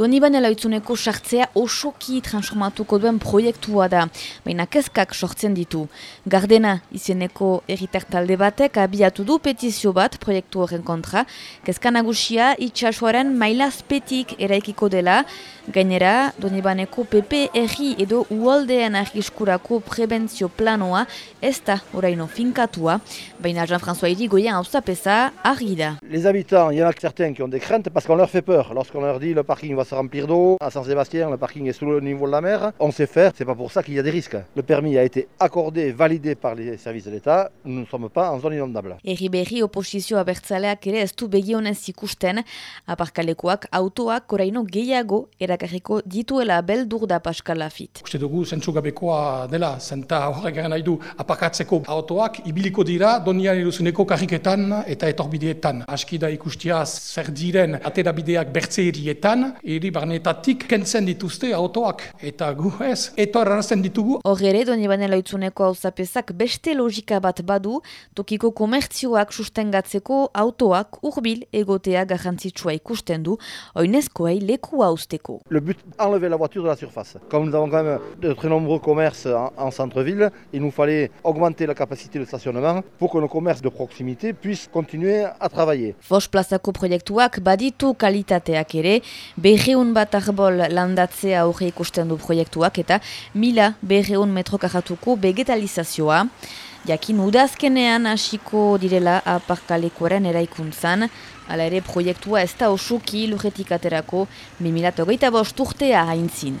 Doniban elaitzuneko sartzea osoki transformatuko duen proiektua da, baina kezkak sortzen ditu. Gardena izeneko erritar talde batek abiatu du petizio bat proiektu horren kontra, kezka itxasuaren mailazpetik eraikiko dela, gainera Donibaneko PP erri edo uoldean argiskurako prebentzio planoa ez da oraino finkatua, baina Jean-François Irigoyen hauzapeza argi da. Les habitants, il y en a certains qui ont des craintes parce qu'on leur fait peur. Lorsqu'on leur dit le parking va se remplir d'eau, à Saint-Sébastien, le parking est sous le niveau de la mer, on sait faire, c'est pas pour ça qu'il y a des risques. Le permis a été accordé, validé par les services de l'État, nous ne sommes pas en zone inondable. Erri berri oposizio abertzaleak ere ez du begionez ikusten, aparkalekoak autoak oraino gehiago erakarriko dituela beldur da Pascal Lafit. Uste dugu zentzugabekoa dela, zenta horrek garen nahi du aparkatzeko autoak ibiliko dira donian iruzuneko karriketan eta etorbideetan. Aski da ikustia zer diren aterabideak bertze barnetatik kentzen dituzte autoak. Eta gu ez, etorrarazten ditugu. Horre, doni banela itzuneko hauzapezak beste logika bat badu, tokiko komertzioak sustengatzeko autoak urbil egotea garrantzitsua ikusten du, oinezkoei leku hauzteko. Le but, enlever la voiture de la surface. Comme nous avons quand même de très nombreux commerces en, en centre-ville, il nous fallait augmenter la capacité de stationnement pour que nos commerces de proximité puissent continuer à travailler. Fos plazako proiektuak baditu kalitateak ere, berreun bat arbol landatzea aurre ikusten du proiektuak eta mila berreun metrokajatuko vegetalizazioa. Jakin udazkenean hasiko direla aparkalekuaren eraikuntzan, ala ere proiektua ez da osoki lurretik aterako 2008 urtea haintzin.